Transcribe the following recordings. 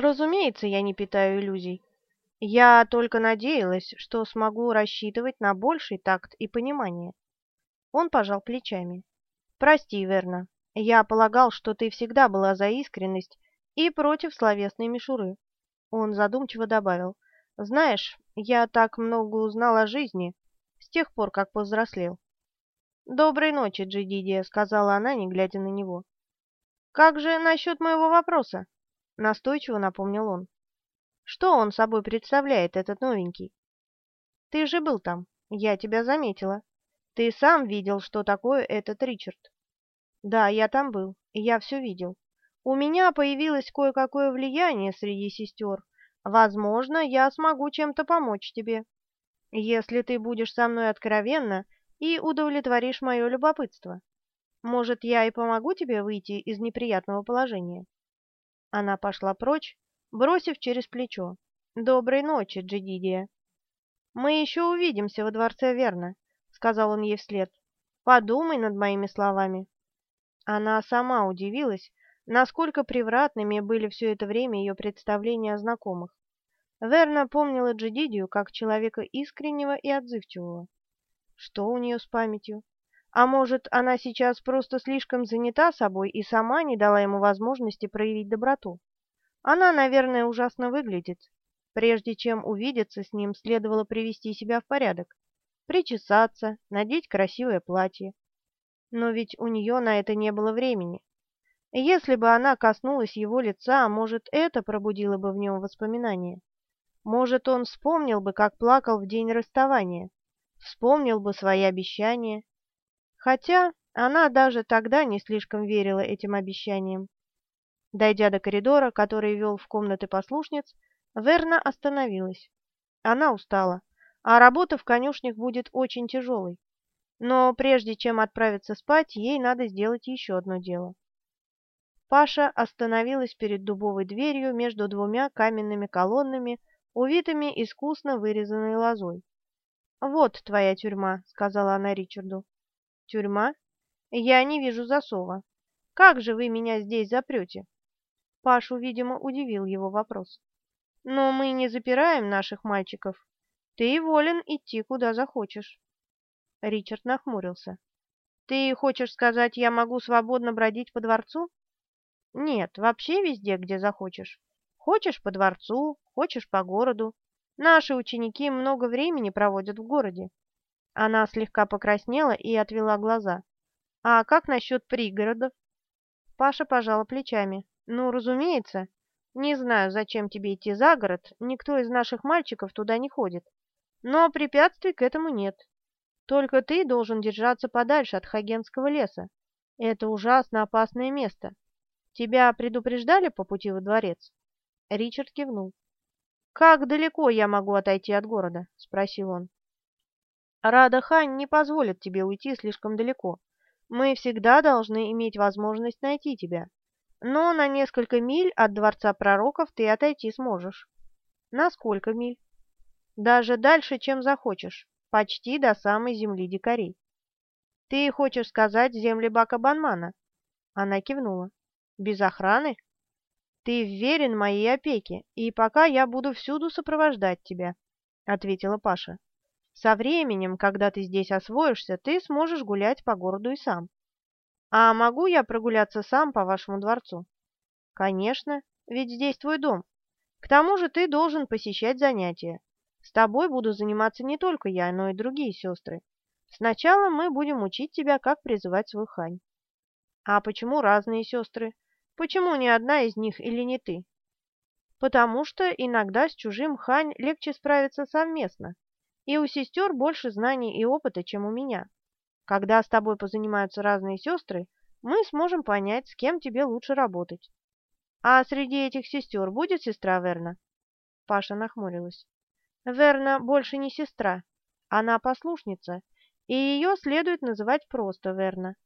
Разумеется, я не питаю иллюзий. Я только надеялась, что смогу рассчитывать на больший такт и понимание. Он пожал плечами. Прости, Верна. Я полагал, что ты всегда была за искренность и против словесной мишуры. Он задумчиво добавил. Знаешь, я так много узнал о жизни с тех пор, как повзрослел. «Доброй ночи, Джидидия», — сказала она, не глядя на него. «Как же насчет моего вопроса?» — настойчиво напомнил он. «Что он собой представляет, этот новенький?» «Ты же был там, я тебя заметила. Ты сам видел, что такое этот Ричард». «Да, я там был, я все видел. У меня появилось кое-какое влияние среди сестер. Возможно, я смогу чем-то помочь тебе. Если ты будешь со мной откровенна, — и удовлетворишь мое любопытство. Может, я и помогу тебе выйти из неприятного положения?» Она пошла прочь, бросив через плечо. «Доброй ночи, Джедидия!» «Мы еще увидимся во дворце, верно?» — сказал он ей вслед. «Подумай над моими словами». Она сама удивилась, насколько превратными были все это время ее представления о знакомых. Верна помнила Джедидию как человека искреннего и отзывчивого. Что у нее с памятью? А может, она сейчас просто слишком занята собой и сама не дала ему возможности проявить доброту? Она, наверное, ужасно выглядит. Прежде чем увидеться с ним, следовало привести себя в порядок, причесаться, надеть красивое платье. Но ведь у нее на это не было времени. Если бы она коснулась его лица, может, это пробудило бы в нем воспоминания. Может, он вспомнил бы, как плакал в день расставания вспомнил бы свои обещания. Хотя она даже тогда не слишком верила этим обещаниям. Дойдя до коридора, который вел в комнаты послушниц, Верна остановилась. Она устала, а работа в конюшнях будет очень тяжелой. Но прежде чем отправиться спать, ей надо сделать еще одно дело. Паша остановилась перед дубовой дверью между двумя каменными колоннами, увитыми искусно вырезанной лозой. «Вот твоя тюрьма», — сказала она Ричарду. «Тюрьма? Я не вижу засова. Как же вы меня здесь запрете?» Пашу, видимо, удивил его вопрос. «Но мы не запираем наших мальчиков. Ты волен идти, куда захочешь». Ричард нахмурился. «Ты хочешь сказать, я могу свободно бродить по дворцу?» «Нет, вообще везде, где захочешь. Хочешь по дворцу, хочешь по городу. Наши ученики много времени проводят в городе. Она слегка покраснела и отвела глаза. А как насчет пригородов? Паша пожала плечами. Ну, разумеется. Не знаю, зачем тебе идти за город, никто из наших мальчиков туда не ходит. Но препятствий к этому нет. Только ты должен держаться подальше от Хагенского леса. Это ужасно опасное место. Тебя предупреждали по пути во дворец?» Ричард кивнул. «Как далеко я могу отойти от города?» — спросил он. «Рада Хань не позволит тебе уйти слишком далеко. Мы всегда должны иметь возможность найти тебя. Но на несколько миль от Дворца Пророков ты отойти сможешь». «На сколько миль?» «Даже дальше, чем захочешь. Почти до самой земли дикарей». «Ты хочешь сказать земли Бака-Банмана?» Она кивнула. «Без охраны?» Ты верен моей опеке, и пока я буду всюду сопровождать тебя, — ответила Паша. Со временем, когда ты здесь освоишься, ты сможешь гулять по городу и сам. А могу я прогуляться сам по вашему дворцу? Конечно, ведь здесь твой дом. К тому же ты должен посещать занятия. С тобой буду заниматься не только я, но и другие сестры. Сначала мы будем учить тебя, как призывать свою хань. А почему разные сестры? Почему ни одна из них или не ты? Потому что иногда с чужим хань легче справиться совместно, и у сестер больше знаний и опыта, чем у меня. Когда с тобой позанимаются разные сестры, мы сможем понять, с кем тебе лучше работать. А среди этих сестер будет сестра Верна? Паша нахмурилась. Верна больше не сестра, она послушница, и ее следует называть просто Верна.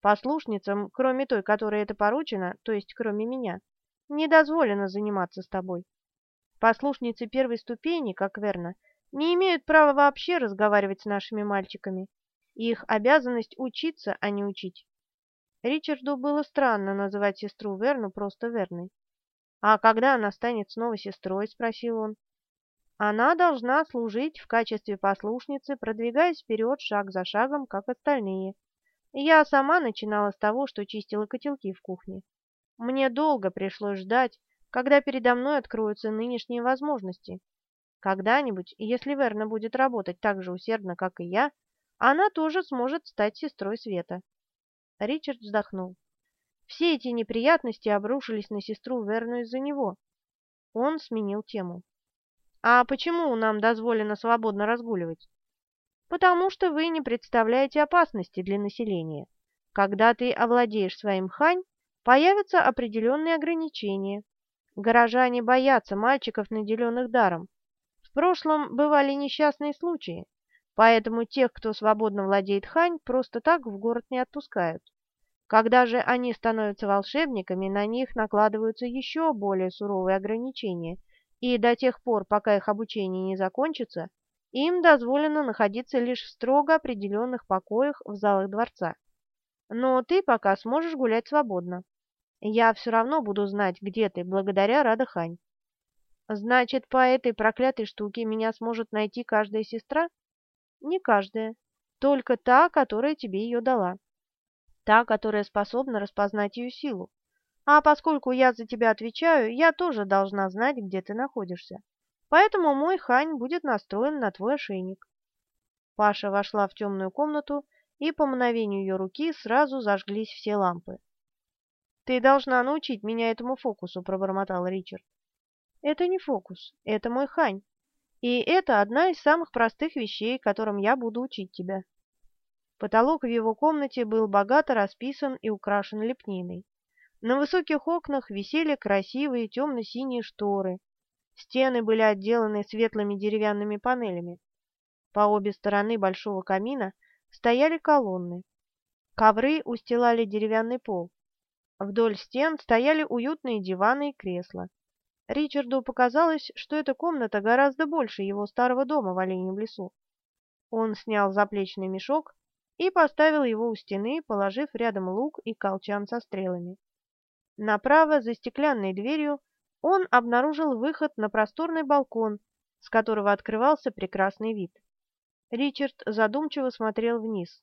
Послушницам, кроме той, которой это поручено, то есть кроме меня, не дозволено заниматься с тобой. Послушницы первой ступени, как верно, не имеют права вообще разговаривать с нашими мальчиками. Их обязанность учиться, а не учить. Ричарду было странно называть сестру Верну просто Верной. «А когда она станет снова сестрой?» – спросил он. «Она должна служить в качестве послушницы, продвигаясь вперед шаг за шагом, как остальные. Я сама начинала с того, что чистила котелки в кухне. Мне долго пришлось ждать, когда передо мной откроются нынешние возможности. Когда-нибудь, если Верна будет работать так же усердно, как и я, она тоже сможет стать сестрой Света. Ричард вздохнул. Все эти неприятности обрушились на сестру Верну из-за него. Он сменил тему. «А почему нам дозволено свободно разгуливать?» «Потому что вы не представляете опасности для населения. Когда ты овладеешь своим хань, появятся определенные ограничения. Горожане боятся мальчиков, наделенных даром. В прошлом бывали несчастные случаи, поэтому тех, кто свободно владеет хань, просто так в город не отпускают. Когда же они становятся волшебниками, на них накладываются еще более суровые ограничения, и до тех пор, пока их обучение не закончится, им дозволено находиться лишь в строго определенных покоях в залах дворца. Но ты пока сможешь гулять свободно. Я все равно буду знать, где ты, благодаря Радахань. Значит, по этой проклятой штуке меня сможет найти каждая сестра? Не каждая, только та, которая тебе ее дала та, которая способна распознать ее силу. А поскольку я за тебя отвечаю, я тоже должна знать, где ты находишься. Поэтому мой хань будет настроен на твой ошейник. Паша вошла в темную комнату, и по мгновению ее руки сразу зажглись все лампы. «Ты должна научить меня этому фокусу», — пробормотал Ричард. «Это не фокус, это мой хань. И это одна из самых простых вещей, которым я буду учить тебя». Потолок в его комнате был богато расписан и украшен лепниной. На высоких окнах висели красивые темно-синие шторы. Стены были отделаны светлыми деревянными панелями. По обе стороны большого камина стояли колонны. Ковры устилали деревянный пол. Вдоль стен стояли уютные диваны и кресла. Ричарду показалось, что эта комната гораздо больше его старого дома в Оленьем лесу. Он снял заплечный мешок и поставил его у стены, положив рядом лук и колчан со стрелами. Направо, за стеклянной дверью, он обнаружил выход на просторный балкон, с которого открывался прекрасный вид. Ричард задумчиво смотрел вниз,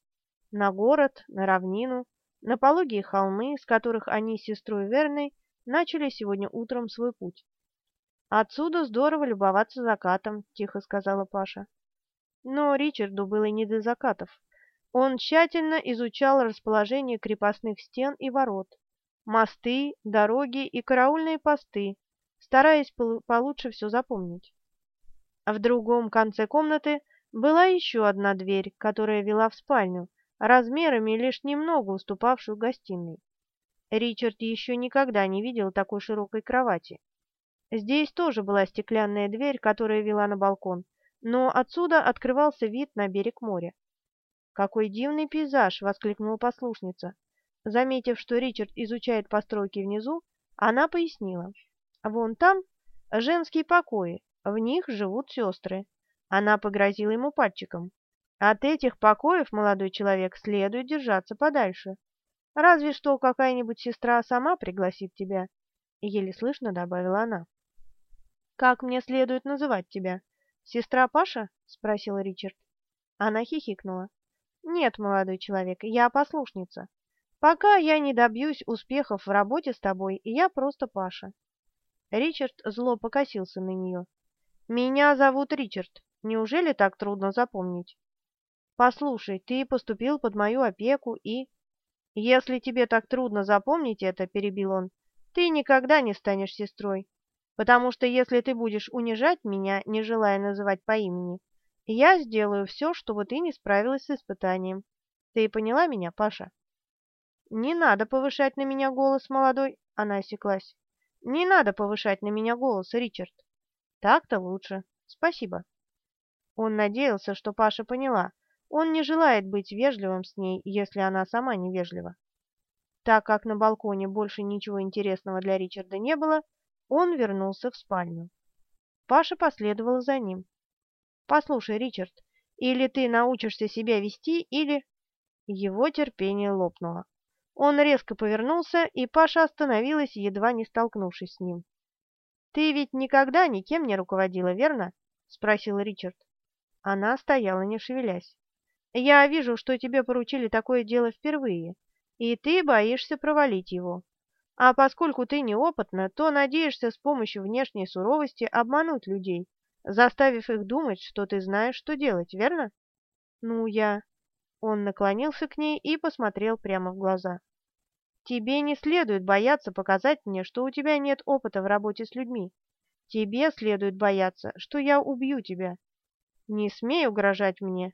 на город, на равнину, на пологие холмы, с которых они с сестрой Верной начали сегодня утром свой путь. «Отсюда здорово любоваться закатом», — тихо сказала Паша. Но Ричарду было не до закатов. Он тщательно изучал расположение крепостных стен и ворот, мосты, дороги и караульные посты, стараясь получше все запомнить. В другом конце комнаты была еще одна дверь, которая вела в спальню, размерами лишь немного уступавшую гостиной. Ричард еще никогда не видел такой широкой кровати. Здесь тоже была стеклянная дверь, которая вела на балкон, но отсюда открывался вид на берег моря. «Какой дивный пейзаж!» — воскликнула послушница. Заметив, что Ричард изучает постройки внизу, она пояснила. «Вон там женские покои, в них живут сестры». Она погрозила ему пальчиком. «От этих покоев, молодой человек, следует держаться подальше. Разве что какая-нибудь сестра сама пригласит тебя», — еле слышно добавила она. «Как мне следует называть тебя? Сестра Паша?» — спросил Ричард. Она хихикнула. Нет, молодой человек, я послушница. Пока я не добьюсь успехов в работе с тобой, я просто Паша. Ричард зло покосился на нее. Меня зовут Ричард. Неужели так трудно запомнить? Послушай, ты поступил под мою опеку и... Если тебе так трудно запомнить это, перебил он, ты никогда не станешь сестрой. Потому что если ты будешь унижать меня, не желая называть по имени, я сделаю все, чтобы ты не справилась с испытанием. Ты поняла меня, Паша? Не надо повышать на меня голос, молодой, она осеклась. Не надо повышать на меня голос, Ричард. Так-то лучше. Спасибо. Он надеялся, что Паша поняла. Он не желает быть вежливым с ней, если она сама невежлива. Так как на балконе больше ничего интересного для Ричарда не было, он вернулся в спальню. Паша последовала за ним. Послушай, Ричард, или ты научишься себя вести, или...» Его терпение лопнуло. Он резко повернулся, и Паша остановилась, едва не столкнувшись с ним. «Ты ведь никогда никем не руководила, верно?» — спросил Ричард. Она стояла, не шевелясь. «Я вижу, что тебе поручили такое дело впервые, и ты боишься провалить его. А поскольку ты неопытна, то надеешься с помощью внешней суровости обмануть людей, заставив их думать, что ты знаешь, что делать, верно? Ну, я...» Он наклонился к ней и посмотрел прямо в глаза. «Тебе не следует бояться показать мне, что у тебя нет опыта в работе с людьми. Тебе следует бояться, что я убью тебя. Не смей угрожать мне,